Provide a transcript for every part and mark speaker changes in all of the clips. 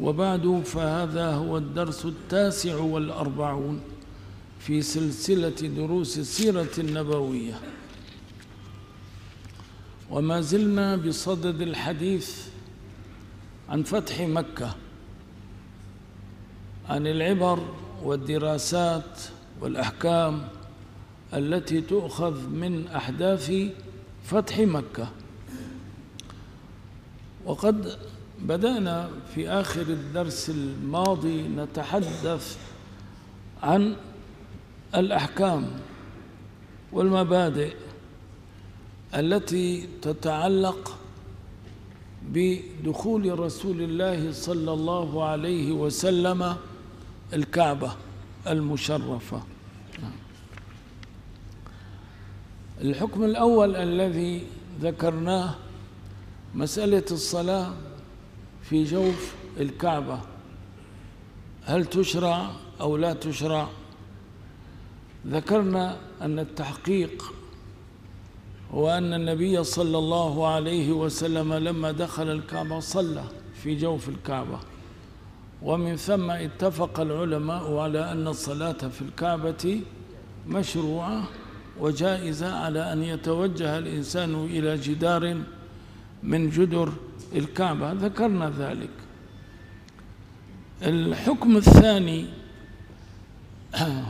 Speaker 1: وبعد فهذا هو الدرس التاسع والأربعون في سلسلة دروس السيرة النبوية. وما زلنا بصدد الحديث عن فتح مكة عن العبر والدراسات والأحكام التي تؤخذ من أحداث فتح مكة. وقد بدأنا في آخر الدرس الماضي نتحدث عن الأحكام والمبادئ التي تتعلق بدخول رسول الله صلى الله عليه وسلم الكعبة المشرفة. الحكم الأول الذي ذكرناه مسألة الصلاة في جوف الكعبة. هل تشرع أو لا تشرع؟ ذكرنا أن التحقيق هو أن النبي صلى الله عليه وسلم لما دخل الكعبة صلى في جوف الكعبة. ومن ثم اتفق العلماء على أن الصلاة في الكعبة مشروعة وجائزة على أن يتوجه الإنسان إلى جدار من جدر الكعبة ذكرنا ذلك. الحكم الثاني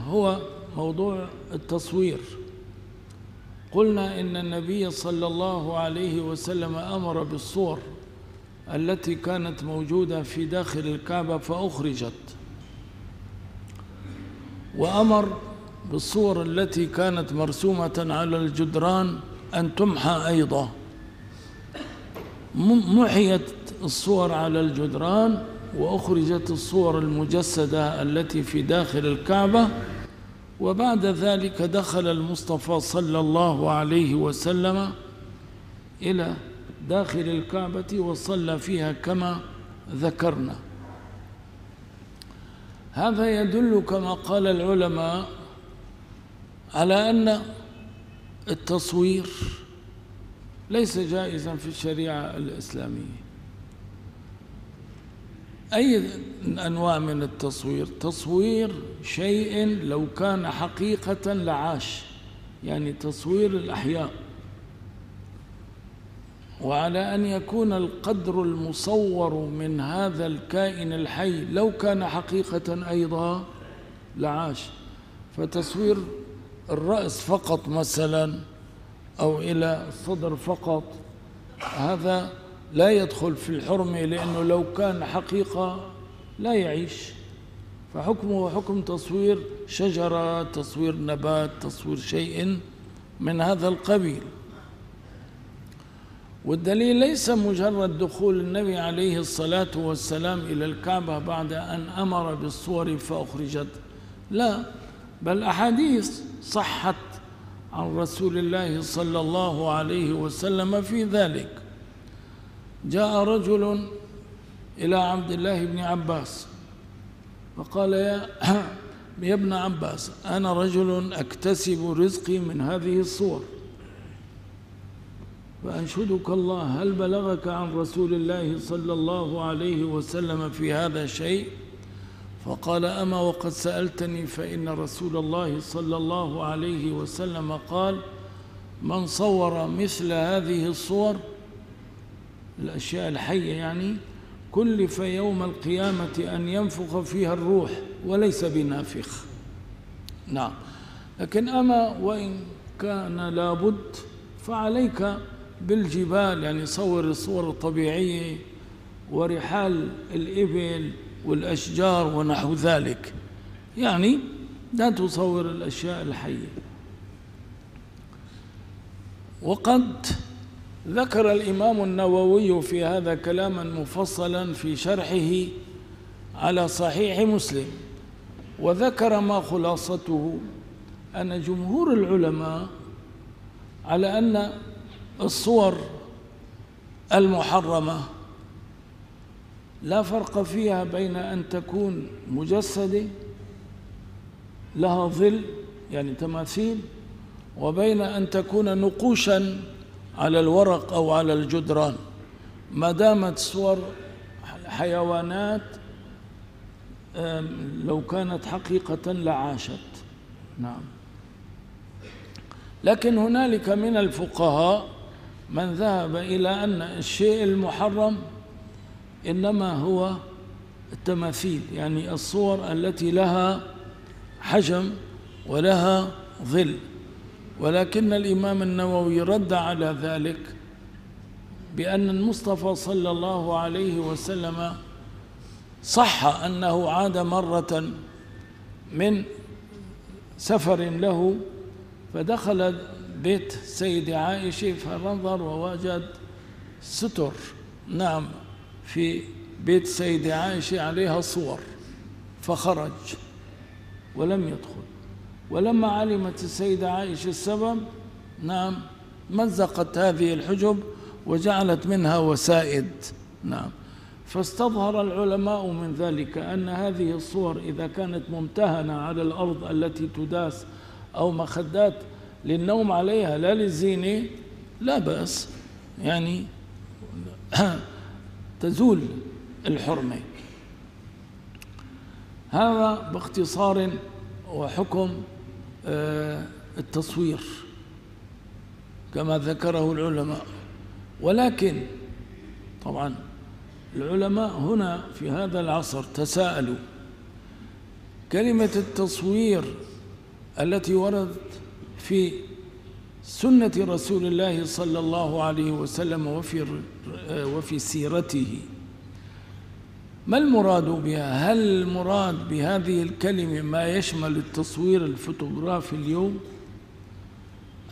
Speaker 1: هو موضوع التصوير. قلنا إن النبي صلى الله عليه وسلم أمر بالصور التي كانت موجودة في داخل الكعبة فأخرجت. وأمر بالصور التي كانت مرسومة على الجدران أن تمحى أيضا. محيت الصور على الجدران وأخرجت الصور المجسدة التي في داخل الكعبة وبعد ذلك دخل المصطفى صلى الله عليه وسلم إلى داخل الكعبة وصلى فيها كما ذكرنا. هذا يدل كما قال العلماء على أن التصوير ليس جائزا في الشريعة الإسلامية. أي أنواع من التصوير؟ تصوير شيء لو كان حقيقة لعاش يعني تصوير الأحياء. وعلى أن يكون القدر المصور من هذا الكائن الحي لو كان حقيقة أيضا لعاش. فتصوير الرأس فقط مثلا أو إلى الصدر فقط. هذا لا يدخل في الحرمة لأنه لو كان حقيقة لا يعيش. فحكمه حكم تصوير شجرة تصوير نبات تصوير شيء من هذا القبيل. والدليل ليس مجرد دخول النبي عليه الصلاة والسلام إلى الكعبة بعد أن أمر بالصور فأخرجت. لا بل أحاديث صحت عن رسول الله صلى الله عليه وسلم في ذلك. جاء رجل إلى عبد الله بن عباس فقال يا يا ابن عباس أنا رجل أكتسب رزقي من هذه الصور. فأنشدك الله هل بلغك عن رسول الله صلى الله عليه وسلم في هذا شيء؟ فقال أما وقد سألتني فإن رسول الله صلى الله عليه وسلم قال من صور مثل هذه الصور الأشياء الحية يعني كلف يوم القيامة أن ينفخ فيها الروح وليس بنافخ. نعم. لكن أما وإن كان لابد فعليك بالجبال يعني صور الصور الطبيعية ورحال الإبل والأشجار ونحو ذلك. يعني لا تصور الأشياء الحية. وقد ذكر الإمام النووي في هذا كلاما مفصلا في شرحه على صحيح مسلم وذكر ما خلاصته أن جمهور العلماء على أن الصور المحرمة لا فرق فيها بين أن تكون مجسدة لها ظل يعني تماثيل وبين أن تكون نقوشا على الورق أو على الجدران. ما دامت صور حيوانات لو كانت حقيقة لعاشت. نعم. لكن هنالك من الفقهاء من ذهب إلى أن الشيء المحرم إنما هو التماثيل يعني الصور التي لها حجم ولها ظل. ولكن الإمام النووي رد على ذلك بأن المصطفى صلى الله عليه وسلم صح أنه عاد مرة من سفر له فدخل بيت سيد عائشة فنظر ووجد ستر. نعم. في بيت سيد عائشة عليها صور فخرج ولم يدخل. ولما علمت السيدة عائشة السبب نعم مزقت هذه الحجب وجعلت منها وسائد. نعم. فاستظهر العلماء من ذلك أن هذه الصور إذا كانت ممتهنة على الأرض التي تداس أو مخدات للنوم عليها لا للزينة لا بأس. يعني تزول الحرمة. هذا باختصار وحكم آه، التصوير كما ذكره العلماء. ولكن طبعا العلماء هنا في هذا العصر تساءلوا كلمة التصوير التي وردت في سنة رسول الله صلى الله عليه وسلم وفي وفي سيرته ما المراد بها؟ هل المراد بهذه الكلمة ما يشمل التصوير الفوتوغرافي اليوم؟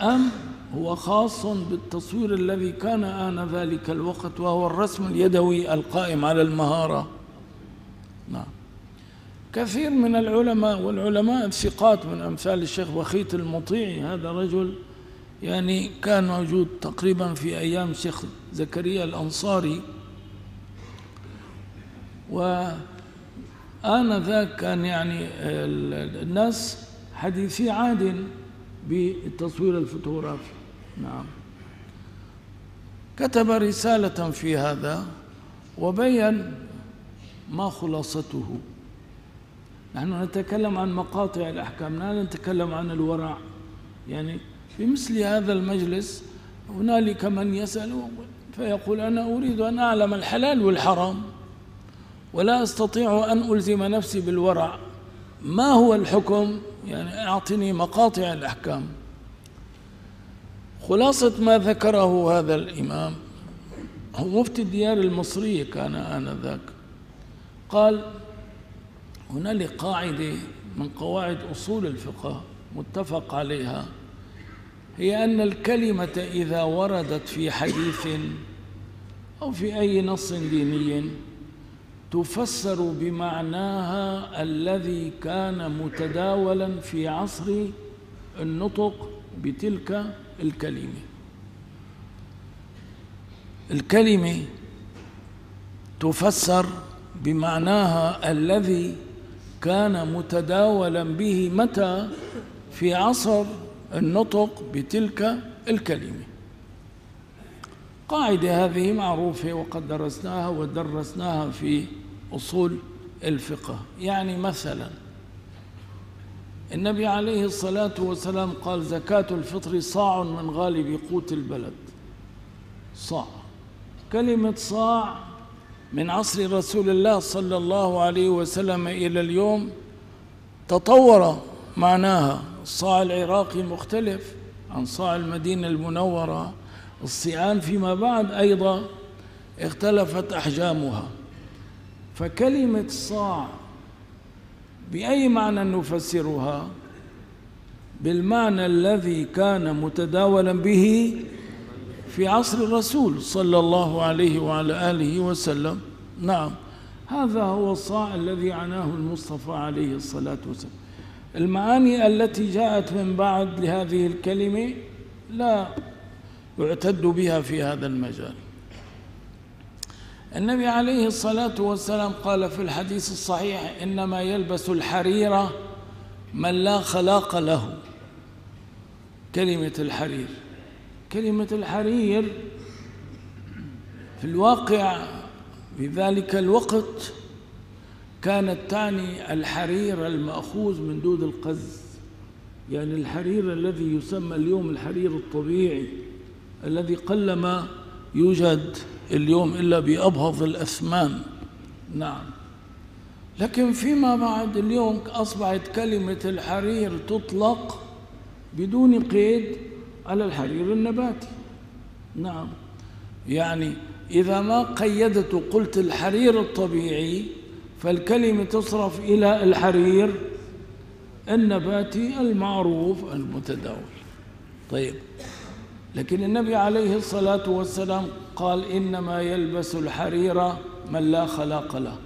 Speaker 1: أم هو خاص بالتصوير الذي كان آن ذلك الوقت وهو الرسم اليدوي القائم على المهارة نعم كثير من العلماء والعلماء الثقات من أمثال الشيخ بخيت المطيعي هذا رجل يعني كان موجود تقريبا في أيام الشيخ زكريا الأنصاري. وآنذاك كان يعني الناس حديثي عاد بالتصوير الفوتوغرافي. نعم. كتب رسالة في هذا وبين ما خلاصته. نحن نتكلم عن مقاطع الأحكام لا نتكلم عن الورع. يعني في مثل هذا المجلس هنالك من يسأل فيقول أنا أريد أن أعلم الحلال والحرام ولا أستطيع أن ألزم نفسي بالورع. ما هو الحكم؟ يعني أعطني مقاطع الأحكام. خلاصة ما ذكره هذا الإمام هو مفتي الديار المصرية كان آنذاك. قال هنالك قاعدة من قواعد أصول الفقه متفق عليها. هي أن الكلمة إذا وردت في حديث أو في أي نص ديني تفسر بمعناها الذي كان متداولا في عصر النطق بتلك الكلمة. الكلمة تفسر بمعناها الذي كان متداولا به متى؟ في عصر النطق بتلك الكلمة. قاعدة هذه معروفة وقد درسناها ودرسناها في أصول الفقه. يعني مثلا النبي عليه الصلاة والسلام قال زكاة الفطر صاع من غالب قوت البلد. صاع. كلمة صاع من عصر رسول الله صلى الله عليه وسلم إلى اليوم تطور معناها الصاع العراقي مختلف عن صاع المدينة المنورة. الصيعان فيما بعد أيضا اختلفت أحجامها. فكلمة صاع بأي معنى نفسرها؟ بالمعنى الذي كان متداولا به في عصر الرسول صلى الله عليه وعلى آله وسلم. نعم هذا هو الصاع الذي عناه المصطفى عليه الصلاة والسلام. المعاني التي جاءت من بعد لهذه الكلمة لا يعتد بها في هذا المجال. النبي عليه الصلاة والسلام قال في الحديث الصحيح إنما يلبس الحرير من لا خلاق له. كلمة الحرير. كلمة الحرير في الواقع في ذلك الوقت كانت تعني الحرير المأخوذ من دود القز يعني الحرير الذي يسمى اليوم الحرير الطبيعي الذي قلما يوجد اليوم إلا بأبهض الأثمان نعم. لكن فيما بعد اليوم أصبحت كلمة الحرير تطلق بدون قيد على الحرير النباتي. نعم. يعني إذا ما قيدت وقلت الحرير الطبيعي فالكلمة تصرف إلى الحرير النباتي المعروف المتداول. طيب لكن النبي عليه الصلاة والسلام قال إنما يلبس الحرير من لا خلاق له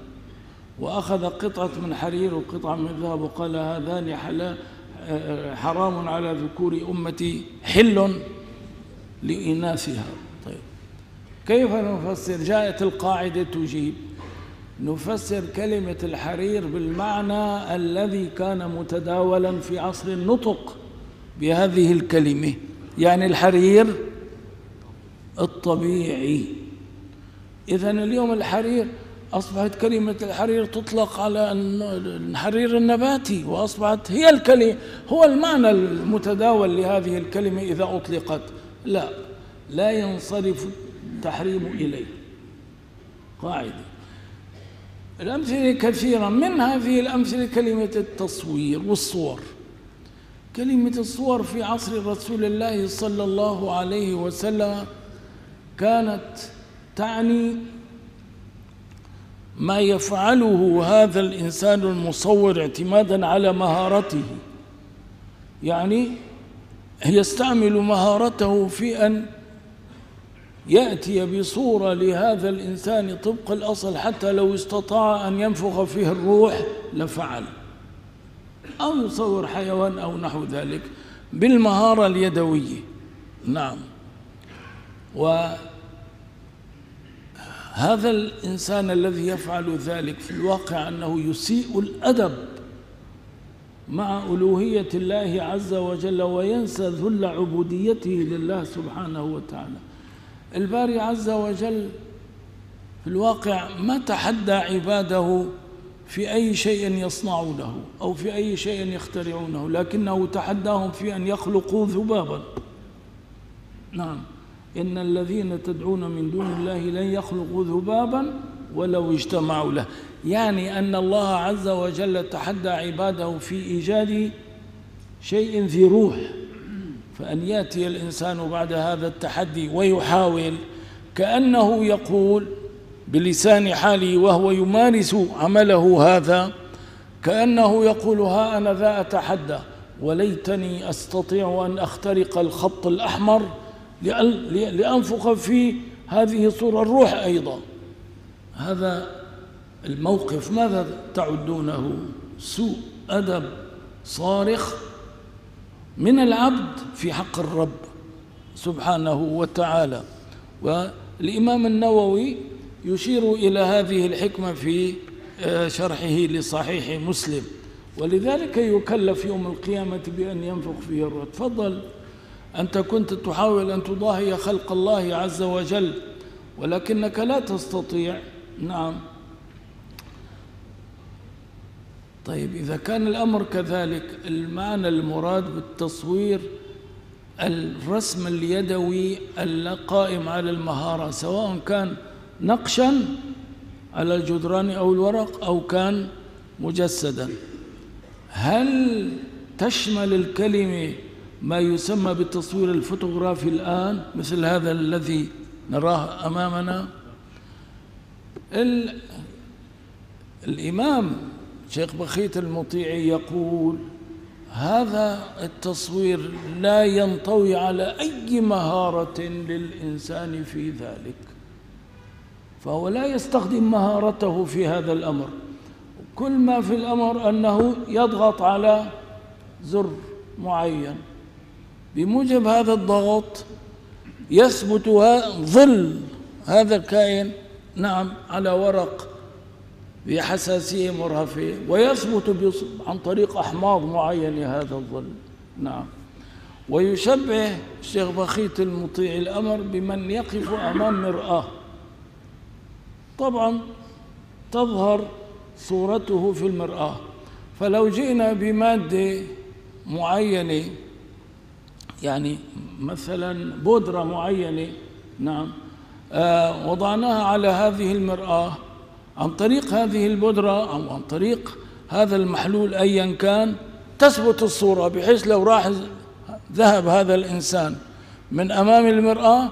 Speaker 1: وأخذ قطعة من حرير وقطعة من ذهب وقال هذان حرام على ذكور أمتي حل لإناثها. طيب كيف نفسر؟ جاءت القاعدة تجيب نفسر كلمة الحرير بالمعنى الذي كان متداولا في عصر النطق بهذه الكلمة. يعني الحرير الطبيعي. إذا اليوم الحرير أصبحت كلمة الحرير تطلق على الحرير النباتي وأصبحت هي الكلمة هو المعنى المتداول لهذه الكلمة إذا أطلقت. لا لا ينصرف التحريم إليه. قاعدة. الأمثلة كثيرة من هذه الأمثلة كلمة التصوير والصور. كلمة الصور في عصر رسول الله صلى الله عليه وسلم كانت تعني ما يفعله هذا الإنسان المصور اعتمادا على مهارته. يعني يستعمل مهارته في أن يأتي بصورة لهذا الإنسان طبق الأصل حتى لو استطاع أن ينفخ فيه الروح لفعل. أو يصور حيوان أو نحو ذلك بالمهارة اليدوية. نعم. وهذا الإنسان الذي يفعل ذلك في الواقع أنه يسيء الأدب مع ألوهية الله عز وجل وينسى ذل عبوديته لله سبحانه وتعالى. الباري عز وجل في الواقع ما تحدى عباده في أي شيء يصنعونه أو في أي شيء يخترعونه لكنه تحداهم في أن يخلقوا ذبابا. نعم. إن الذين تدعون من دون الله لن يخلقوا ذبابا ولو اجتمعوا له. يعني أن الله عز وجل تحدى عباده في إيجاد شيء ذي روح. فأن يأتي الإنسان بعد هذا التحدي ويحاول كأنه يقول بلسان حاله وهو يمارس عمله هذا كأنه يقول ها أنا ذا أتحدى وليتني أستطيع أن أخترق الخط الأحمر لأنفخ في هذه صورة الروح أيضا. هذا الموقف ماذا تعدونه؟ سوء أدب صارخ من العبد في حق الرب سبحانه وتعالى. والإمام النووي يشير إلى هذه الحكمة في آه، شرحه لصحيح مسلم. ولذلك يكلف يوم القيامة بأن ينفخ فيه الروح تفضل. أنت كنت تحاول أن تضاهي خلق الله عز وجل ولكنك لا تستطيع. نعم. طيب إذا كان الأمر كذلك المعنى المراد بالتصوير الرسم اليدوي القائم على المهارة سواء كان نقشا على الجدران أو الورق أو كان مجسدا. هل تشمل الكلمة ما يسمى بالتصوير الفوتوغرافي الآن؟ مثل هذا الذي نراه أمامنا. الإمام شيخ بخيت المطيعي يقول هذا التصوير لا ينطوي على أي مهارة للإنسان في ذلك فهو لا يستخدم مهارته في هذا الأمر. كل ما في الأمر أنه يضغط على زر معين. بموجب هذا الضغط يثبت ظل هذا الكائن نعم على ورق بحساسية مرهفة ويثبت عن طريق أحماض معينة هذا الظل نعم. ويشبه الشيخ بخيت المطيع الأمر بمن يقف أمام مرآة. طبعا تظهر صورته في المرآة. فلو جئنا بمادة معينة يعني مثلا بودرة معينة نعم آه وضعناها على هذه المرآة عن طريق هذه البودرة أو عن طريق هذا المحلول أيا كان تثبت الصورة بحيث لو راح ذهب هذا الإنسان من أمام المرآة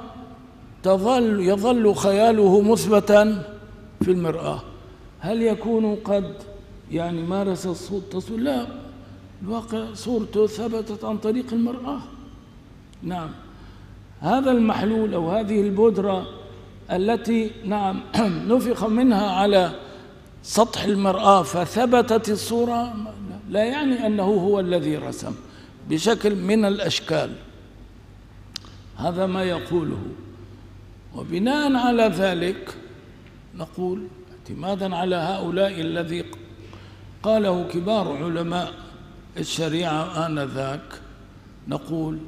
Speaker 1: تظل يظل خياله مثبتا في المرآة. هل يكون قد يعني مارس التصوير لا. الواقع صورته ثبتت عن طريق المرآة. نعم. هذا المحلول أو هذه البودرة التي نعم نفخ منها على سطح المرآة فثبتت الصورة. لا يعني أنه هو الذي رسم بشكل من الأشكال. هذا ما يقوله. وبناء على ذلك نقول اعتمادا على هؤلاء الذي قاله كبار علماء الشريعة آنذاك نقول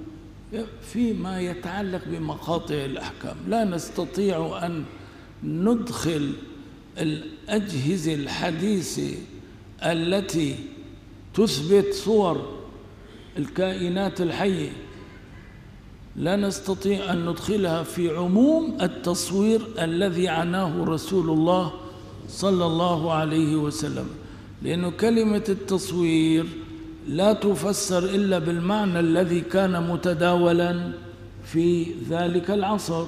Speaker 1: فيما يتعلق بمقاطع الأحكام. لا نستطيع أن ندخل الأجهزة الحديثة التي تثبت صور الكائنات الحية. لا نستطيع أن ندخلها في عموم التصوير الذي عناه رسول الله صلى الله عليه وسلم. لأن كلمة التصوير لا تفسر إلا بالمعنى الذي كان متداولا في ذلك العصر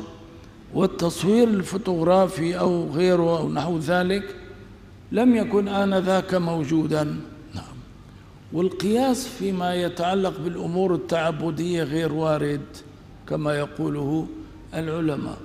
Speaker 1: والتصوير الفوتوغرافي أو غيره أو نحو ذلك لم يكن آنذاك موجودا. نعم. والقياس فيما يتعلق بالأمور التعبدية غير وارد كما يقوله العلماء.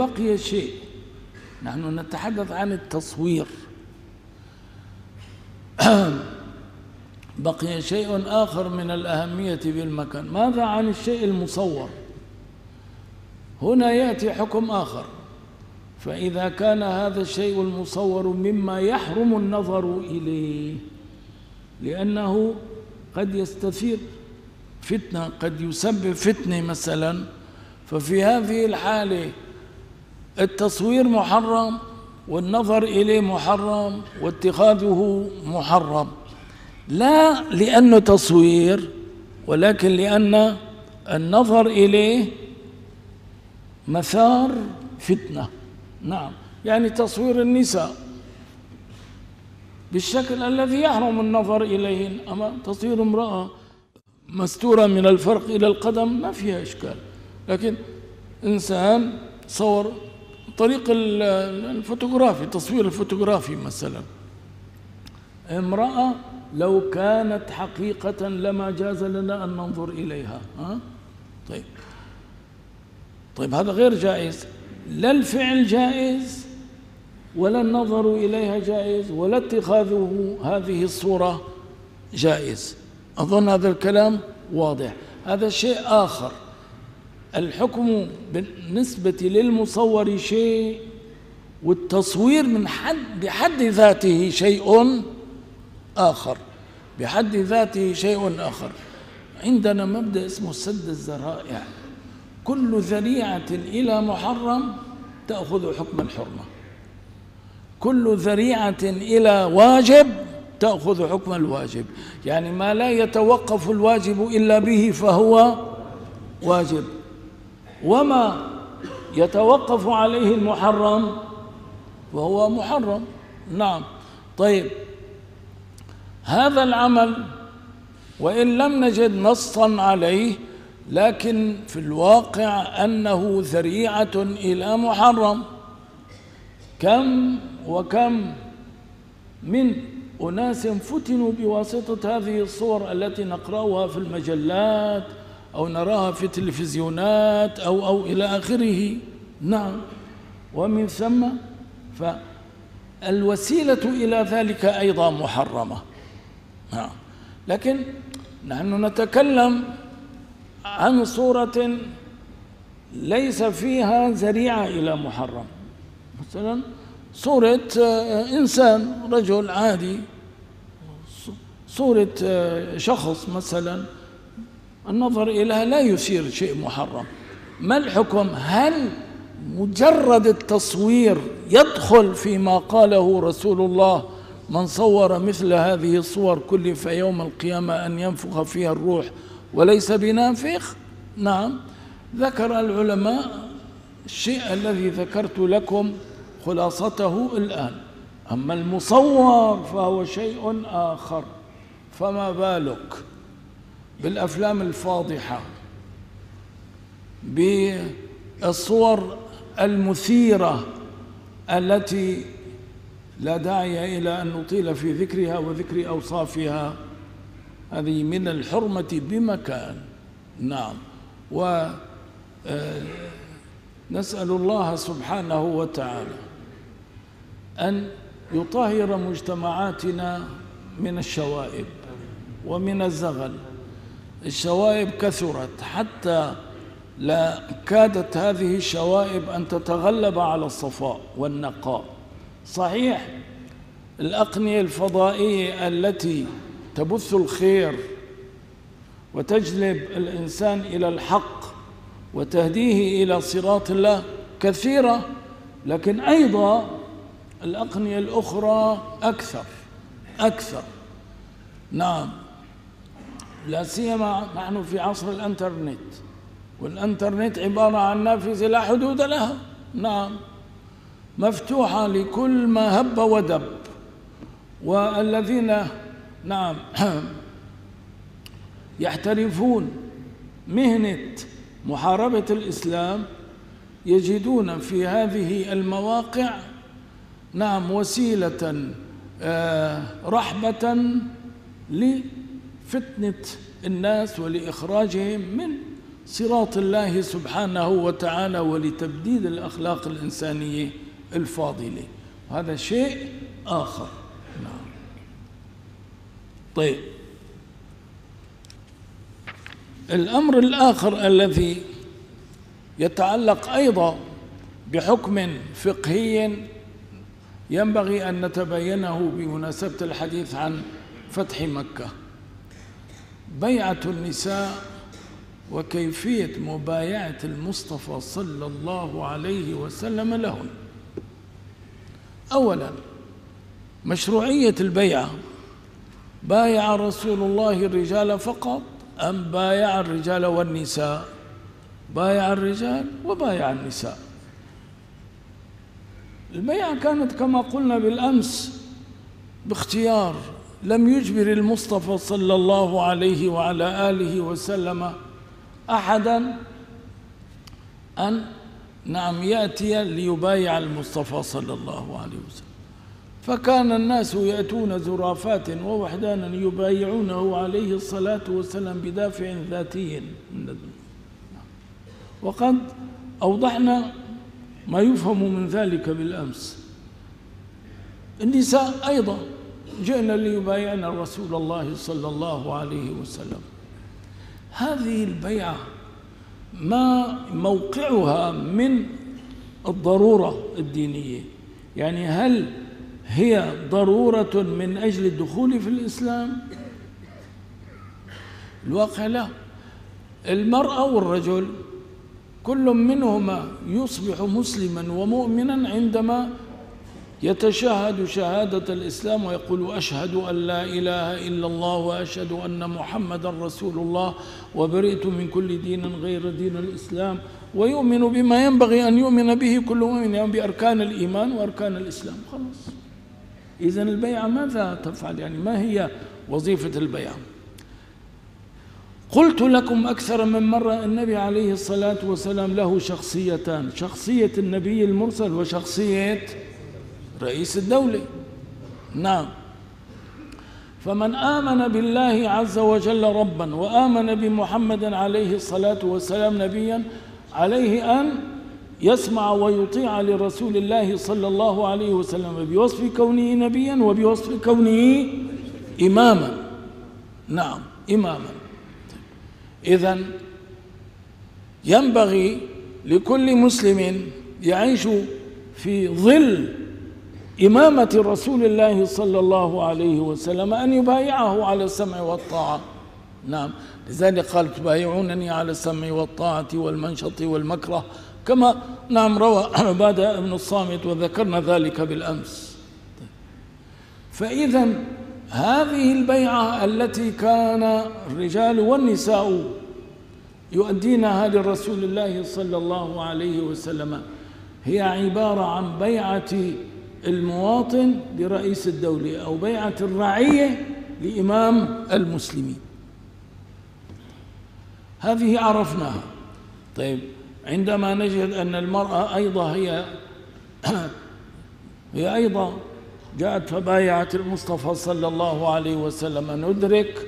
Speaker 1: بقي شيء. نحن نتحدث عن التصوير. بقي شيء آخر من الأهمية بالمكان. ماذا عن الشيء المصور؟ هنا يأتي حكم آخر. فإذا كان هذا الشيء المصور مما يحرم النظر إليه لأنه قد يستثير فتنة قد يسبب فتنة مثلا. ففي هذه الحالة التصوير محرم والنظر إليه محرم واتخاذه محرم. لا لأنه تصوير ولكن لأن النظر إليه مثار فتنة. نعم. يعني تصوير النساء بالشكل الذي يحرم النظر إليهن أما تصوير امرأة مستورة من الفرق إلى القدم ما فيها إشكال. لكن إنسان صور طريق الفوتوغرافي تصوير الفوتوغرافي مثلا. امرأة لو كانت حقيقة لما جاز لنا أن ننظر إليها ها؟ طيب. طيب هذا غير جائز. لا الفعل جائز ولا النظر إليها جائز ولا اتخاذه هذه الصورة جائز. أظن هذا الكلام واضح. هذا شيء آخر. الحكم بالنسبة للمصور شيء والتصوير من حد بحد ذاته شيء آخر. بحد ذاته شيء آخر. عندنا مبدأ اسمه سد الذرائع كل ذريعة إلى محرم تأخذ حكم الحرمة. كل ذريعة إلى واجب تأخذ حكم الواجب. يعني ما لا يتوقف الواجب إلا به فهو واجب. وما يتوقف عليه المحرم وهو محرم. نعم. طيب. هذا العمل وإن لم نجد نصا عليه لكن في الواقع أنه ذريعة إلى محرم. كم وكم من أناس فتنوا بواسطة هذه الصور التي نقرأها في المجلات أو نراها في التلفزيونات أو, أو إلى آخره. نعم. ومن ثم فالوسيلة إلى ذلك أيضا محرمة. نعم. لكن نحن نتكلم عن صورة ليس فيها ذريعة إلى محرم. مثلا صورة آه، إنسان رجل عادي صورة آه، شخص مثلا النظر إليها لا يثير شيء محرم. ما الحكم؟ هل مجرد التصوير يدخل فيما قاله رسول الله من صور مثل هذه الصور كلف يوم القيامة أن ينفخ فيها الروح وليس بنافخ؟ نعم. ذكر العلماء الشيء الذي ذكرت لكم خلاصته الآن. أما المصور فهو شيء آخر. فما بالك؟ بالأفلام الفاضحة بالصور المثيرة التي لا داعي إلى أن نطيل في ذكرها وذكر أوصافها. هذه من الحرمة بمكان. نعم. و آه، الله سبحانه وتعالى أن يطهر مجتمعاتنا من الشوائب ومن الزغل. الشوائب كثرت حتى لا كادت هذه الشوائب أن تتغلب على الصفاء والنقاء. صحيح الأقنية الفضائية التي تبث الخير وتجلب الإنسان إلى الحق وتهديه إلى صراط الله كثيرة لكن أيضا الأقنية الأخرى أكثر أكثر. نعم. لا سيما نحن في عصر الانترنت والانترنت عبارة عن نافذة لا حدود لها. نعم. مفتوحة لكل ما هب ودب. والذين نعم يحترفون مهنة محاربة الإسلام يجدون في هذه المواقع نعم وسيلة آه، رحبة لفتنة الناس ولإخراجهم من صراط الله سبحانه وتعالى ولتبديد الأخلاق الإنسانية الفاضلة. هذا شيء آخر. نعم. طيب. الأمر الآخر الذي يتعلق أيضا بحكم فقهي ينبغي أن نتبينه بمناسبة الحديث عن فتح مكة. بيعة النساء وكيفية مبايعة المصطفى صلى الله عليه وسلم لهن. أولا مشروعية البيعة. بايع رسول الله الرجال فقط أم بايع الرجال والنساء؟ بايع الرجال وبايع النساء. البيعة كانت كما قلنا بالأمس باختيار لم يجبر المصطفى صلى الله عليه وعلى آله وسلم أحدا أن نعم يأتي ليبايع المصطفى صلى الله عليه وسلم. فكان الناس يأتون زرافات ووحدانا يبايعونه عليه الصلاة والسلام بدافع ذاتي من وقد أوضحنا ما يفهم من ذلك بالأمس. النساء أيضا جئنا ليبايعنا رسول الله صلى الله عليه وسلم. هذه البيعة ما موقعها من الضرورة الدينية. يعني هل هي ضرورة من أجل الدخول في الإسلام؟ الواقع لا. المرأة والرجل كل منهما يصبح مسلما ومؤمنا عندما يتشهد شهادة الإسلام ويقول أشهد أن لا إله إلا الله وأشهد أن محمدا رسول الله وبرئت من كل دين غير دين الإسلام ويؤمن بما ينبغي أن يؤمن به كل مؤمن يعني بأركان الإيمان وأركان الإسلام. خلاص. إذا البيعة ماذا تفعل؟ يعني ما هي وظيفة البيعة؟ قلت لكم أكثر من مرة النبي عليه الصلاة والسلام له شخصيتان شخصية النبي المرسل وشخصية رئيس الدولة. نعم. فمن آمن بالله عز وجل ربا وآمن بمحمد عليه الصلاة والسلام نبيا عليه أن يسمع ويطيع لرسول الله صلى الله عليه وسلم بوصف كونه نبيا وبوصف كونه إماما. نعم إماما. إذا ينبغي لكل مسلم يعيش في ظل إمامة رسول الله صلى الله عليه وسلم أن يبايعه على السمع والطاعة. نعم. لذلك قال تبايعونني على السمع والطاعة والمنشط والمكره. كما نعم روى عبادة بن الصامت وذكرنا ذلك بالأمس. فإذا هذه البيعة التي كان الرجال والنساء يؤدينها لرسول الله صلى الله عليه وسلم هي عبارة عن بيعة المواطن لرئيس الدولة أو بيعة الرعية لإمام المسلمين. هذه عرفناها. طيب عندما نجد أن المرأة أيضا هي هي أيضا جاءت فبايعت المصطفى صلى الله عليه وسلم. ندرك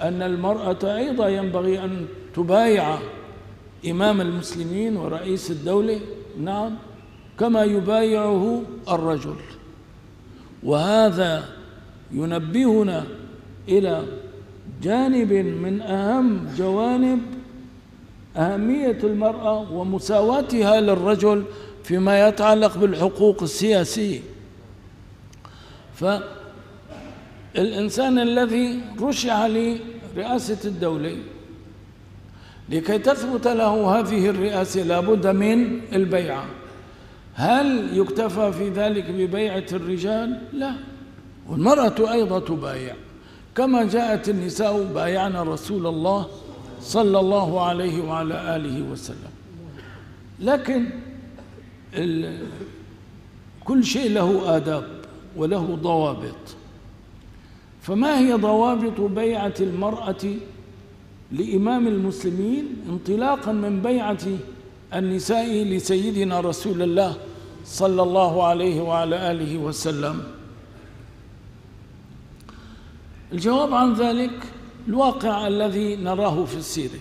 Speaker 1: أن المرأة أيضا ينبغي أن تبايع إمام المسلمين ورئيس الدولة. نعم. كما يبايعه الرجل. وهذا ينبهنا إلى جانب من أهم جوانب أهمية المرأة ومساواتها للرجل فيما يتعلق بالحقوق السياسية. فالإنسان الذي رشح لرئاسة الدولة لكي تثبت له هذه الرئاسة لابد من البيعة. هل يكتفى في ذلك ببيعة الرجال؟ لا. والمرأة أيضا تبايع. كما جاءت النساء بايعنا رسول الله صلى الله عليه وعلى آله وسلم. لكن كل شيء له آداب وله ضوابط. فما هي ضوابط بيعة المرأة لإمام المسلمين انطلاقا من بيعة النساء لسيدنا رسول الله صلى الله عليه وعلى آله وسلم. الجواب عن ذلك الواقع الذي نراه في السيرة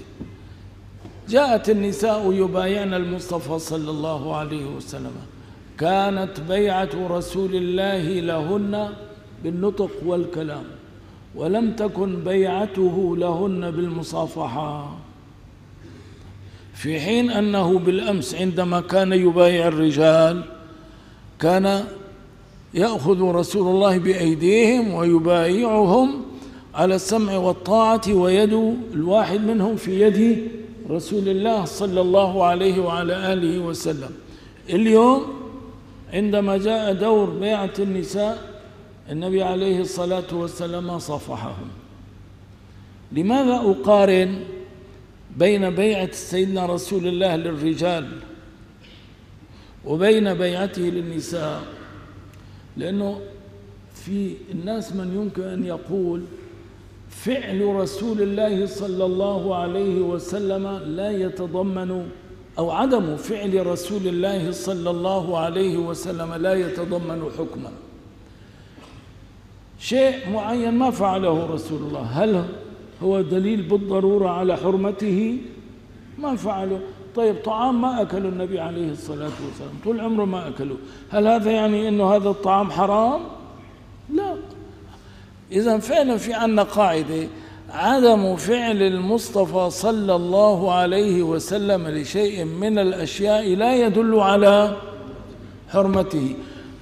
Speaker 1: جاءت النساء يبايعن المصطفى صلى الله عليه وسلم. كانت بيعة رسول الله لهن بالنطق والكلام ولم تكن بيعته لهن بالمصافحة. في حين أنه بالأمس عندما كان يبايع الرجال كان يأخذ رسول الله بأيديهم ويبايعهم على السمع والطاعة ويد الواحد منهم في يد رسول الله صلى الله عليه وعلى آله وسلم. اليوم عندما جاء دور بيعة النساء النبي عليه الصلاة والسلام صفحهم. لماذا أقارن؟ بين بيعة سيدنا رسول الله للرجال وبين بيعته للنساء لأنه في الناس من يمكن أن يقول فعل رسول الله صلى الله عليه وسلم لا يتضمن أو عدم فعل رسول الله صلى الله عليه وسلم لا يتضمن حكما. شيء معين ما فعله رسول الله هل هو دليل بالضرورة على حرمته؟ ما فعله. طيب طعام ما أكله النبي عليه الصلاة والسلام؟ طول عمره ما أكله. هل هذا يعني أنه هذا الطعام حرام؟ لا. إذا فعلا في عنا قاعدة. عدم فعل المصطفى صلى الله عليه وسلم لشيء من الأشياء لا يدل على حرمته.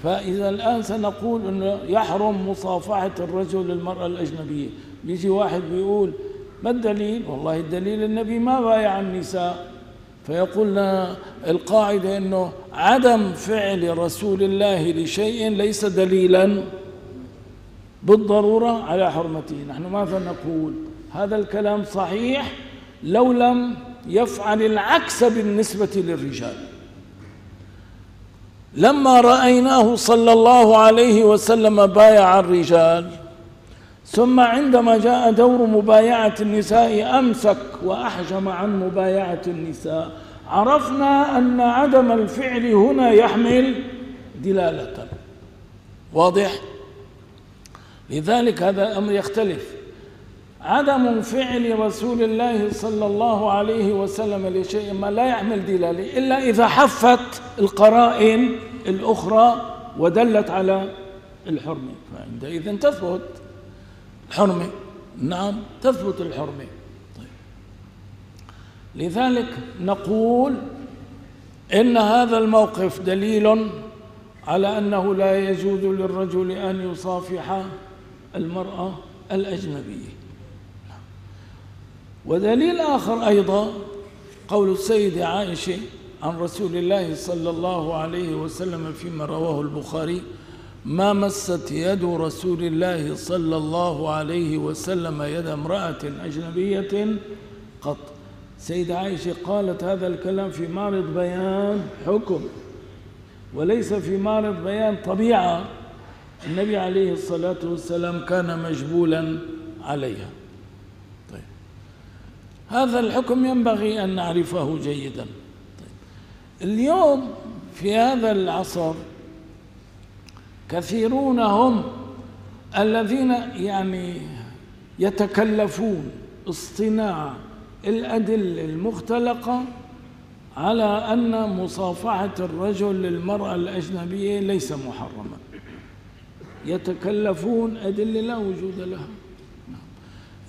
Speaker 1: فإذا الآن سنقول أنه يحرم مصافحة الرجل للمرأة الأجنبية. بيجي واحد بيقول ما الدليل؟ والله الدليل النبي ما بايع النساء. فيقول لنا القاعدة أنه عدم فعل رسول الله لشيء ليس دليلا بالضرورة على حرمته. نحن ماذا نقول؟ هذا الكلام صحيح لو لم يفعل العكس بالنسبة للرجال. لما رأيناه صلى الله عليه وسلم بايع الرجال ثم عندما جاء دور مبايعة النساء أمسك وأحجم عن مبايعة النساء. عرفنا أن عدم الفعل هنا يحمل دلالة. واضح؟ لذلك هذا أمر يختلف. عدم فعل رسول الله صلى الله عليه وسلم لشيء ما لا يحمل دلالة إلا إذا حفت القرائن الأخرى ودلت على الحرمة. فعندئذ تثبت. الحرمة. نعم تثبت الحرمة. طيب. لذلك نقول إن هذا الموقف دليل على أنه لا يجوز للرجل أن يصافح المرأة الأجنبية. ودليل آخر أيضا قول السيدة عائشة عن رسول الله صلى الله عليه وسلم فيما رواه البخاري ما مست يد رسول الله صلى الله عليه وسلم يد امرأة أجنبية قط. سيدة عائشة قالت هذا الكلام في معرض بيان حكم وليس في معرض بيان طبيعة. النبي عليه الصلاة والسلام كان مجبولا عليها. طيب. هذا الحكم ينبغي أن نعرفه جيدا. طيب. اليوم في هذا العصر كثيرون هم الذين يعني يتكلفون اصطناع الأدلة المختلقة على أن مصافحة الرجل للمرأة الأجنبية ليس محرما يتكلفون أدلة لا وجود لها.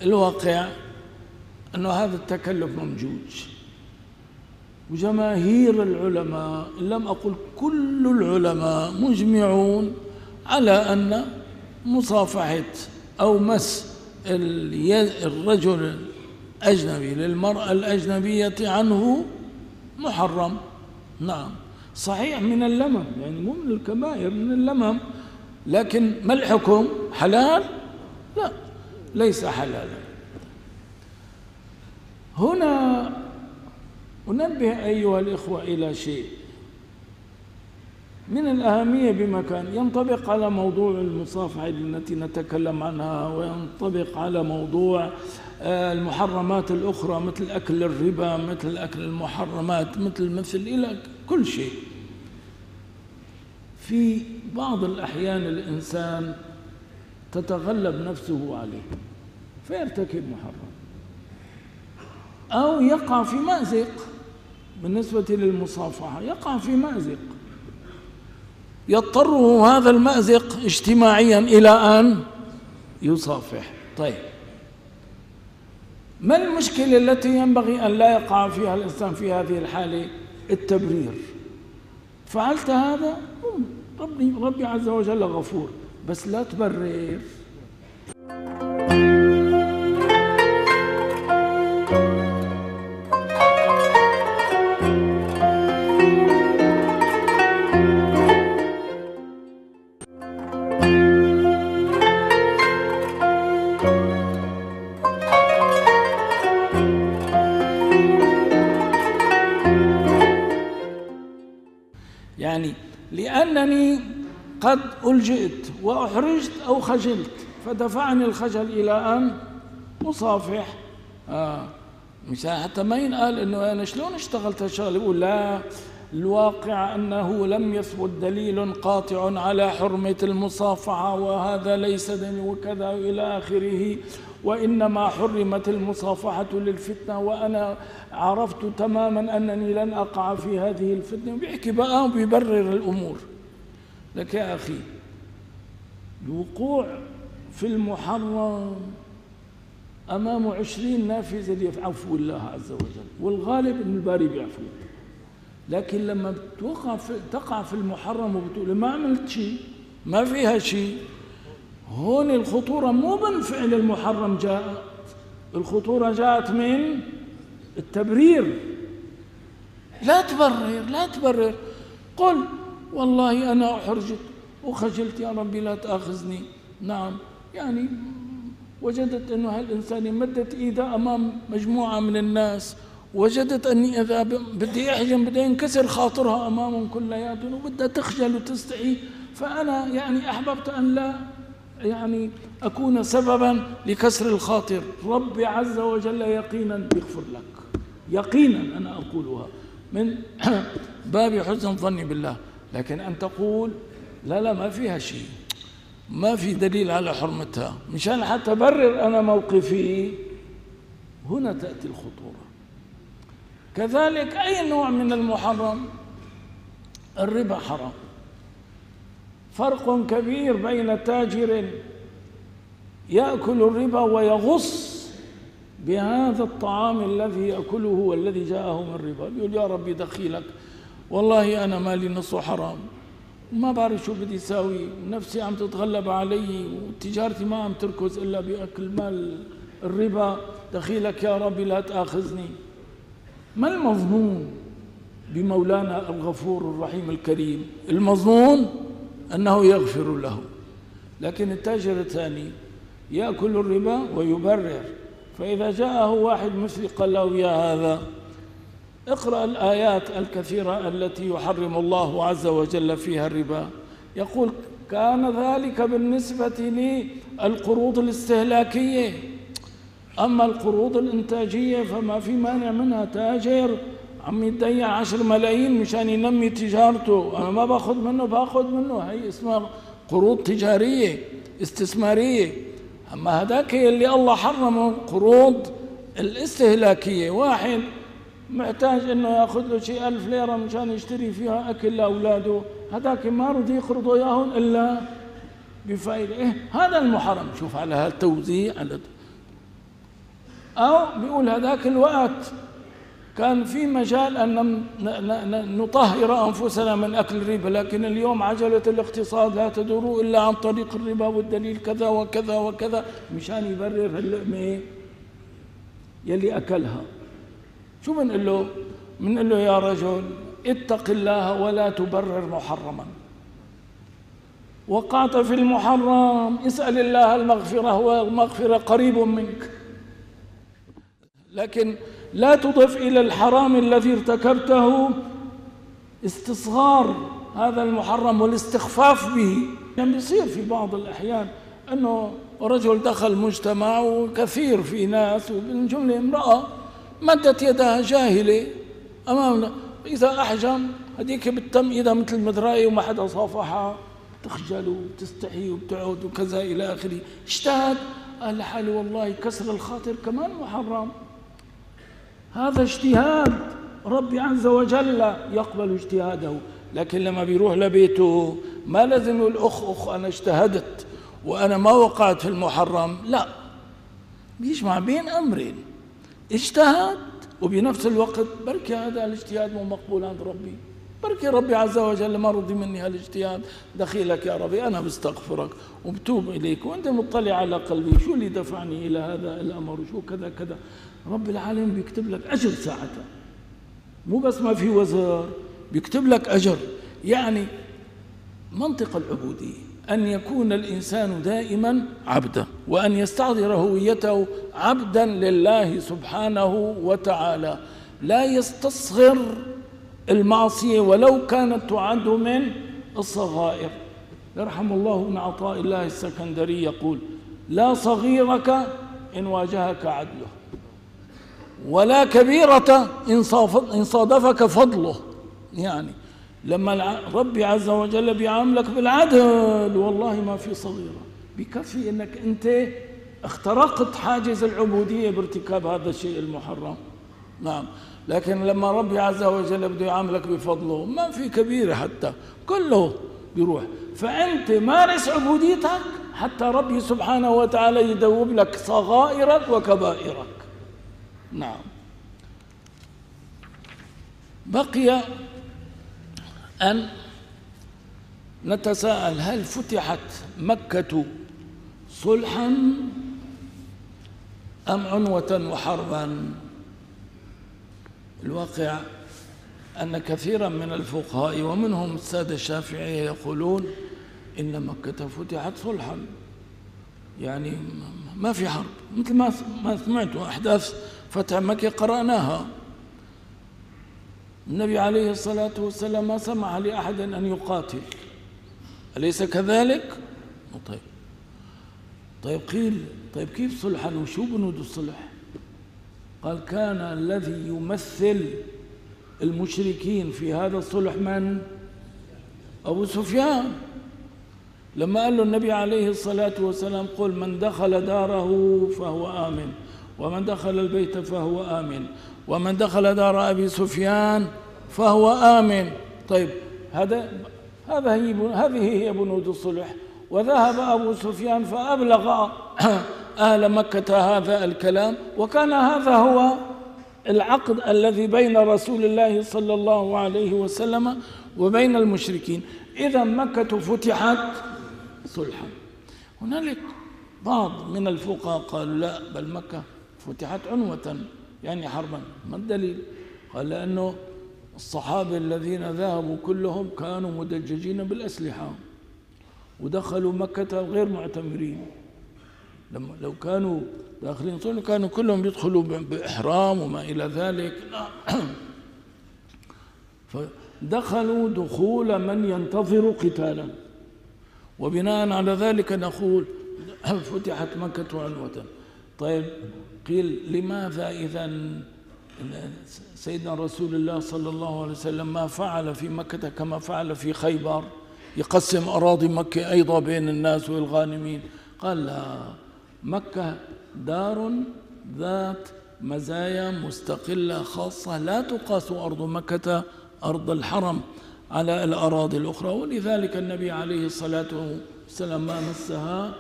Speaker 1: الواقع أنه هذا التكلف ممجوج وجماهير العلماء لم أقل كل العلماء مجمعون على أن مصافحة أو مس الرجل الأجنبي للمرأة الأجنبية عنه محرم. نعم. صحيح من اللمم يعني مو من الكبائر من اللمم. لكن ما الحكم؟ حلال؟ لا ليس حلالا. هنا أنبه أيها الإخوة إلى شيء. من الأهمية بمكان ينطبق على موضوع المصافحة التي نتكلم عنها وينطبق على موضوع آه، المحرمات الأخرى مثل أكل الربا مثل أكل المحرمات مثل مثل إلى كل شيء. في بعض الأحيان الإنسان تتغلب نفسه عليه فيرتكب محرم. أو يقع في مأزق بالنسبة للمصافحة يقع في مأزق. يضطره هذا المأزق اجتماعيا إلى أن يصافح. طيب. ما المشكلة التي ينبغي أن لا يقع فيها الإنسان في هذه الحالة؟ التبرير. فعلت هذا؟ ربي, ربي عز وجل غفور. بس لا تبرر. ألجئت وأحرجت أو خجلت فدفعني الخجل إلى أن أصافح. آه مش حتى ما ينقال إنه أنا شلون اشتغلت هالشغلة؟ يقول لا الواقع أنه لم يثبت دليل قاطع على حرمة المصافحة وهذا ليس دليل وكذا إلى آخره. وإنما حرمت المصافحة للفتنة وأنا عرفت تماما أنني لن أقع في هذه الفتنة. بيحكي بقى وبيبرر الأمور. لك يا أخي. الوقوع في المحرم أمام عشرين نافذة يعفو الله عز وجل والغالب أن الباري بيعفو. لكن لما توقع في تقع في المحرم وبتقول ما عملت شيء ما فيها شيء هون الخطورة مو من فعل المحرم جاءت. الخطورة جاءت من التبرير. لا تبرر لا تبرر. قل والله أنا أحرجت. وخجلت يا ربي لا تأخذني. نعم. يعني وجدت أنه هالإنسان مدت إيدها أمام مجموعة من الناس. وجدت أني إذا بدي أحجم بدي ينكسر خاطرها أمامهم كلياتهم وبدها تخجل وتستحي. فأنا يعني أحببت أن لا يعني أكون سببا لكسر الخاطر. ربي عز وجل يقينا يغفر لك. يقينا أنا أقولها. من باب حسن ظني بالله. لكن أن تقول لا لا ما فيها شيء. ما في دليل على حرمتها. مشان حتى أبرر أنا موقفي هنا تأتي الخطورة. كذلك أي نوع من المحرم؟ الربا حرام. فرق كبير بين تاجر يأكل الربا ويغص بهذا الطعام الذي يأكله والذي جاءه من الربا يقول يا ربي دخيلك. والله أنا مالي نصه حرام. ما بعرف شو بدي ساوي. نفسي عم تتغلب علي وتجارتي ما عم تركز إلا بأكل مال الربا. دخيلك يا ربي لا تآخذني. ما المظنون بمولانا الغفور الرحيم الكريم؟ المظنون أنه يغفر له. لكن التاجر الثاني يأكل الربا ويبرر. فإذا جاءه واحد مثلي قال له يا هذا اقرأ الآيات الكثيرة التي يحرم الله عز وجل فيها الربا. يقول كان ذلك بالنسبة للقروض الاستهلاكية. أما القروض الإنتاجية فما في مانع منها تاجر. عم يتضيع عشر ملايين مشان ينمي تجارته. أنا ما باخذ منه باخذ منه. هي اسمها قروض تجارية استثمارية. أما هذاك اللي الله حرمه قروض الاستهلاكية. واحد محتاج إنه يأخذ له شيء ألف ليرة مشان يشتري فيها أكل لأولاده. هذاك ما رضي يقرضوا إياهم إلا بفائدة. إيه هذا المحرم. شوف على هالتوزيع على أو بيقول هذاك الوقت كان في مجال أن نطهر أنفسنا من أكل الربا لكن اليوم عجلة الاقتصاد لا تدور إلا عن طريق الربا والدليل كذا وكذا وكذا مشان يبرر اللقمة يلي أكلها. شو بنقول له؟ بنقول له يا رجل اتق الله ولا تبرر محرما. وقعت في المحرم اسأل الله المغفرة والمغفرة قريب منك. لكن لا تضف إلى الحرام الذي ارتكبته استصغار هذا المحرم والاستخفاف به. يعني بيصير في بعض الأحيان أنه رجل دخل مجتمع وكثير في ناس ومن جملة امرأة مدت يدها جاهلة أمامنا. إذا أحجم هذيك بتم إذا مثل المدراية وما حدا صافحها. تخجل وتستحي وبتعود وكذا إلى آخره. اجتهد قال لحاله والله كسر الخاطر كمان محرم. هذا اجتهاد ربي عز وجل يقبل اجتهاده لكن لما بيروح لبيته ما لازم يقول أخ أخ أنا اجتهدت وأنا ما وقعت في المحرم. لا. بيجمع بين أمرين. اجتهد وبنفس الوقت بركي هذا الاجتهاد مو مقبول عند ربي. بركي ربي عز وجل ما رضي مني هالاجتهاد. دخيلك يا ربي أنا بستغفرك وبتوب إليك وأنت مطلع على قلبي. شو اللي دفعني إلى هذا الأمر؟ وشو كذا كذا؟ رب العالمين بيكتب لك أجر ساعتها. مو بس ما في وزر بيكتب لك أجر. يعني منطق العبودية. أن يكون الإنسان دائما عبدا وأن يستحضر هويته عبدا لله سبحانه وتعالى. لا يستصغر المعصية ولو كانت تعد من الصغائر. يرحم الله ابن عطاء الله السكندري يقول لا صغيرك إن واجهك عدله ولا كبيرة إن صادفك فضله. يعني لما ربي عز وجل بيعاملك بالعدل والله ما في صغيرة. بكفي إنك أنت اخترقت حاجز العبودية بارتكاب هذا الشيء المحرم. نعم. لكن لما ربي عز وجل بده يعاملك بفضله ما في كبيرة حتى كله بيروح. فأنت مارس عبوديتك حتى ربي سبحانه وتعالى يدوب لك صغائرك وكبائرك. نعم. بقي أن نتساءل هل فتحت مكة صلحا أم عنوة وحربا؟ الواقع أن كثيرا من الفقهاء ومنهم السادة الشافعية يقولون إن مكة فتحت صلحا. يعني ما في حرب. مثل ما سمعتوا أحداث فتح مكة قرأناها. النبي عليه الصلاة والسلام ما سمح لأحد أن يقاتل. أليس كذلك؟ طيب. طيب قيل طيب كيف صلحا وشو بنود الصلح؟ قال كان الذي يمثل المشركين في هذا الصلح من؟ أبو سفيان. لما قال له النبي عليه الصلاة والسلام قل من دخل داره فهو آمن ومن دخل البيت فهو آمن ومن دخل دار أبي سفيان فهو آمن. طيب هذا هذا هي هذه هي بنود الصلح. وذهب أبو سفيان فأبلغ أهل مكة هذا الكلام. وكان هذا هو العقد الذي بين رسول الله صلى الله عليه وسلم وبين المشركين. إذا مكة فتحت صلحا. هنالك بعض من الفقهاء قالوا لا بل مكة فتحت عنوة. يعني حربا. ما الدليل؟ قال لأنه الصحابة الذين ذهبوا كلهم كانوا مدججين بالأسلحة ودخلوا مكة غير معتمرين. لما لو كانوا داخلين صلح كانوا كلهم يدخلوا بإحرام وما إلى ذلك. فدخلوا دخول من ينتظر قتالا. وبناء على ذلك نقول فتحت مكة عنوة. طيب قيل لماذا إذا سيدنا رسول الله صلى الله عليه وسلم ما فعل في مكة كما فعل في خيبر يقسم أراضي مكة أيضا بين الناس والغانمين؟ قال لا مكة دار ذات مزايا مستقلة خاصة لا تقاس أرض مكة أرض الحرم على الأراضي الأخرى. ولذلك النبي عليه الصلاة والسلام ما مسها؟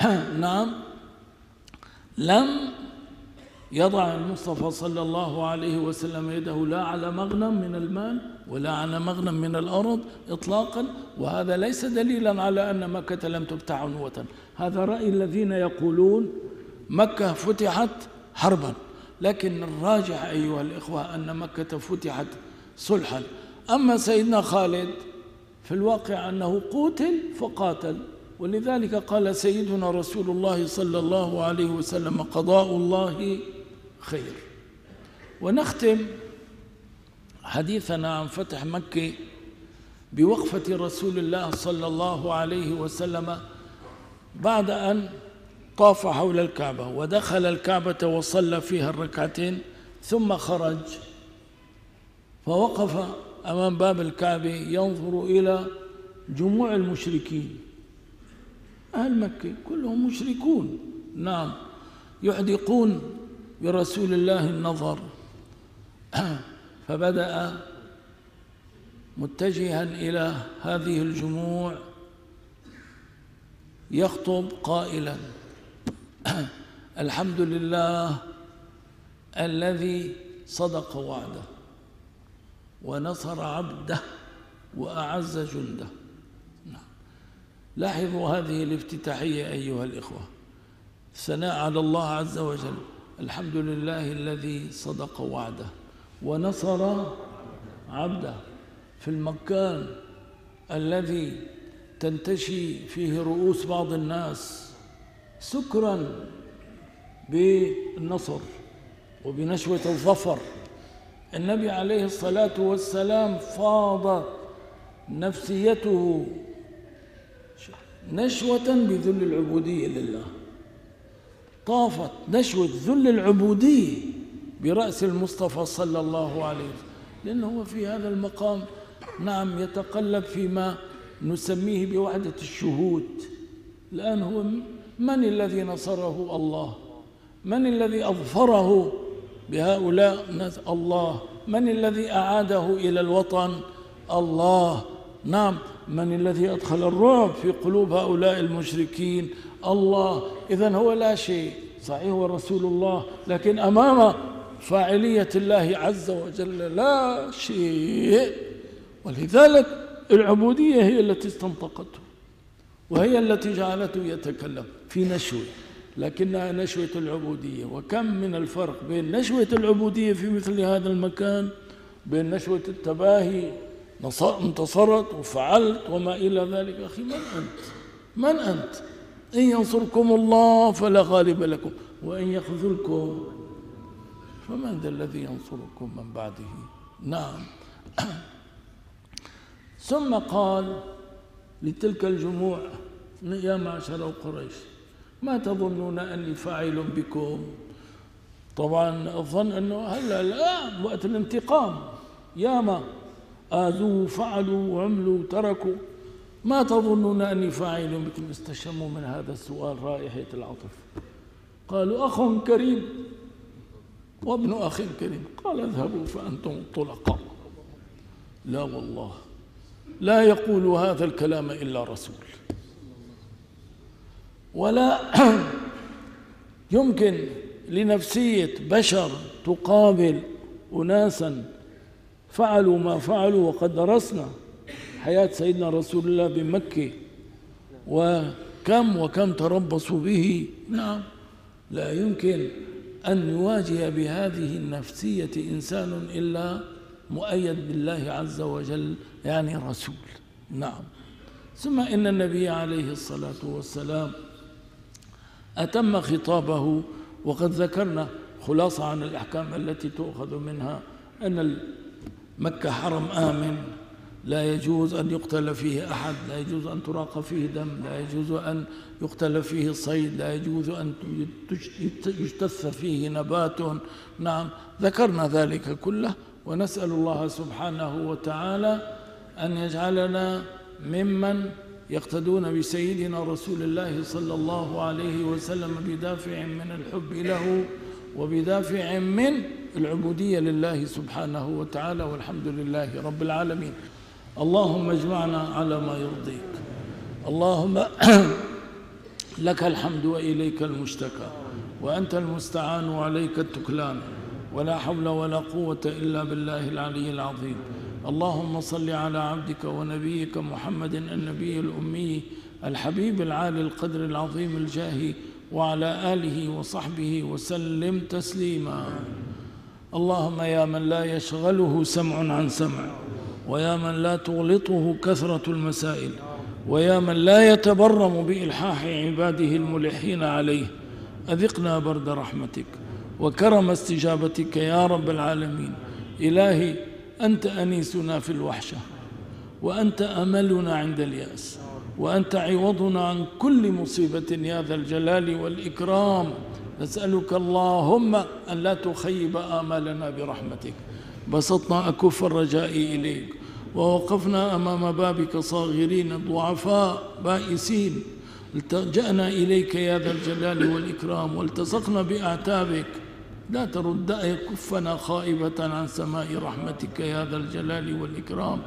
Speaker 1: نعم لم يضع المصطفى صلى الله عليه وسلم يده لا على مغنم من المال ولا على مغنم من الأرض إطلاقا وهذا ليس دليلا على أن مكة لم تفتح عنوة. هذا رأي الذين يقولون مكة فتحت حربا. لكن الراجح أيها الإخوة أن مكة فتحت صلحا. أما سيدنا خالد في الواقع أنه قتل فقاتل. ولذلك قال سيدنا رسول الله صلى الله عليه وسلم قضاء الله خير. ونختم حديثنا عن فتح مكة بوقفة رسول الله صلى الله عليه وسلم بعد أن طاف حول الكعبة ودخل الكعبة وصلى فيها الركعتين ثم خرج فوقف أمام باب الكعبة ينظر إلى جموع المشركين. أهل مكة كلهم مشركون. نعم. يحدقون برسول الله النظر. فبدأ متجها إلى هذه الجموع. يخطب قائلا. الحمد لله الذي صدق وعده ونصر عبده وأعز جنده. لاحظوا هذه الافتتاحية أيها الإخوة. ثناء على الله عز وجل. الحمد لله الذي صدق وعده ونصر عبده. في المكان الذي تنتشي فيه رؤوس بعض الناس سكرا بالنصر وبنشوة الظفر. النبي عليه الصلاة والسلام فاض نفسيته نشوة بذل العبودية لله. طافت نشوة ذل العبودية برأس المصطفى صلى الله عليه وسلم. لأنه هو في هذا المقام نعم يتقلب فيما نسميه بوحدة الشهود. الآن هو من الذي نصره الله؟ من الذي أظفره بهؤلاء الله. من الذي أعاده إلى الوطن؟ الله. نعم من الذي أدخل الرعب في قلوب هؤلاء المشركين؟ الله. إذا هو لا شيء. صحيح هو رسول الله. لكن أمام فاعلية الله عز وجل لا شيء. ولذلك العبودية هي التي استنطقته وهي التي جعلته يتكلم في نشوة. لكنها نشوة العبودية. وكم من الفرق بين نشوة العبودية في مثل هذا المكان بين نشوة التباهي انتصرت وفعلت وما إلى ذلك. أخي من أنت؟ من أنت؟ إن ينصركم الله فلا غالب لكم وإن يخذلكم فمن ذا الذي ينصركم من بعده؟ نعم. ثم قال لتلك الجموع يا معشر قريش ما تظنون أني فاعل بكم؟ طبعا الظن أنه هلأ الآن وقت الانتقام. ياما آذوا فعلوا وعملوا تركوا ما تظنون أني فاعل بكم؟ استشموا من هذا السؤال رائحة العطف. قالوا أخ كريم وابن أخ كريم. قال اذهبوا فأنتم طلقاء. لا والله. لا يقول هذا الكلام إلا رسول. ولا يمكن لنفسية بشر تقابل أناسا فعلوا ما فعلوا وقد درسنا حياة سيدنا رسول الله بمكة. وكم وكم تربصوا به. نعم. لا يمكن أن يواجه بهذه النفسية إنسان إلا مؤيد بالله عز وجل يعني رسول. نعم. ثم إن النبي عليه الصلاة والسلام أتم خطابه وقد ذكرنا خلاصة عن الأحكام التي تؤخذ منها أن مكة حرم آمن. لا يجوز أن يقتل فيه أحد لا يجوز أن تراق فيه دم لا يجوز أن يقتل فيه صيد لا يجوز أن يجتث فيه نبات. نعم ذكرنا ذلك كله ونسأل الله سبحانه وتعالى أن يجعلنا ممن يقتدون بسيدنا رسول الله صلى الله عليه وسلم بدافع من الحب له. وبدافع من العبودية لله سبحانه وتعالى والحمد لله رب العالمين. اللهم اجمعنا على ما يرضيك. اللهم لك الحمد وإليك المشتكى. وأنت المستعان وعليك التكلان. ولا حول ولا قوة إلا بالله العلي العظيم. اللهم صل على عبدك ونبيك محمد النبي الأمي الحبيب العالي القدر العظيم الجاه وعلى آله وصحبه وسلم تسليما. اللهم يا من لا يشغله سمع عن سمع ويا من لا تغلطه كثرة المسائل ويا من لا يتبرم بإلحاح عباده الملحين عليه. أذقنا برد رحمتك وكرم استجابتك يا رب العالمين. إلهي أنت أنيسنا في الوحشة وأنت أملنا عند اليأس. وأنت عوضنا عن كل مصيبة يا ذا الجلال والإكرام. نسألك اللهم أن لا تخيب آمالنا برحمتك. بسطنا أكف الرجاء إليك. ووقفنا أمام بابك صاغرين ضعفاء بائسين. التجأنا إليك يا ذا الجلال والإكرام. والتصقنا بأعتابك لا ترد كفنا خائبة عن سماء رحمتك يا ذا الجلال والإكرام.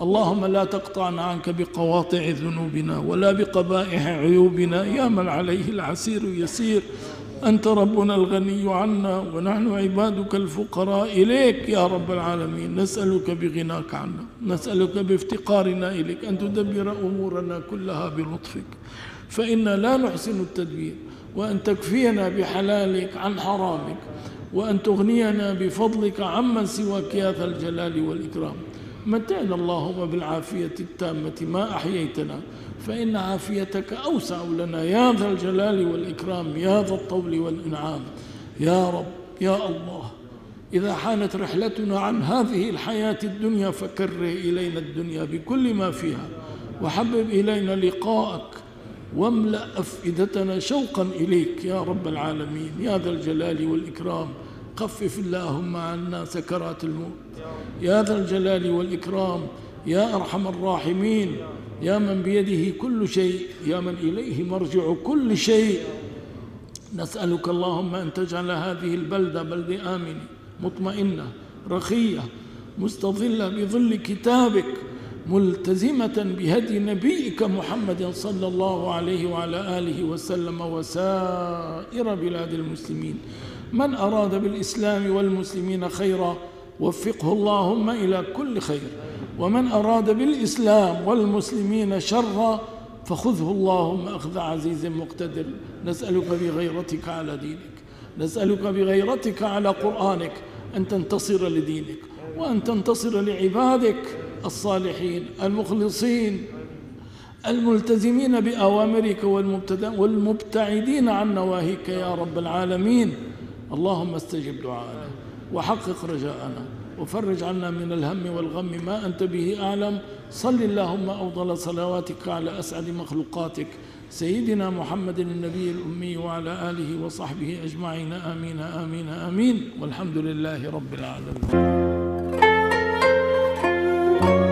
Speaker 1: اللهم لا تقطعنا عنك بقواطع ذنوبنا ولا بقبائح عيوبنا. يا من عليه العسير يسير. أنت ربنا الغني عنا ونحن عبادك الفقراء إليك. يا رب العالمين نسألك بغناك عنا نسألك بافتقارنا إليك أن تدبر أمورنا كلها بلطفك. فإنا لا نحسن التدبير وأن تكفينا بحلالك عن حرامك وأن تغنينا بفضلك عمن سواك يا ذا الجلال والإكرام. متعنا اللهم بالعافية التامة؟ ما أحييتنا. فإن عافيتك أوسع لنا. يا ذا الجلال والإكرام يا ذا الطول والإنعام. يا رب يا الله إذا حانت رحلتنا عن هذه الحياة الدنيا فكره إلينا الدنيا بكل ما فيها. وحبب إلينا لقاءك. واملأ أفئدتنا شوقا إليك يا رب العالمين. يا ذا الجلال والإكرام. خفف اللهم عنا سكرات الموت. يا ذا الجلال والإكرام يا أرحم الراحمين يا من بيده كل شيء يا من إليه مرجع كل شيء. نسألك اللهم أن تجعل هذه البلدة بلدة آمنة مطمئنة رخية مستظلة بظل كتابك. ملتزمة بهدي نبيك محمد صلى الله عليه وعلى آله وسلم وسائر بلاد المسلمين. من أراد بالإسلام والمسلمين خيرا وفقه اللهم إلى كل خير. ومن أراد بالإسلام والمسلمين شرا فخذه اللهم أخذ عزيز مقتدر. نسألك بغيرتك على دينك. نسألك بغيرتك على قرآنك. أن تنتصر لدينك. وأن تنتصر لعبادك. الصالحين المخلصين الملتزمين بأوامرك والمبتعدين عن نواهيك يا رب العالمين. اللهم استجب دعاءنا وحقق رجاءنا وفرج عنا من الهم والغم ما أنت به أعلم. صل اللهم أفضل صلواتك على أسعد مخلوقاتك. سيدنا محمد النبي الأمي وعلى آله وصحبه أجمعين. آمين آمين آمين. والحمد لله رب العالمين. Thank you.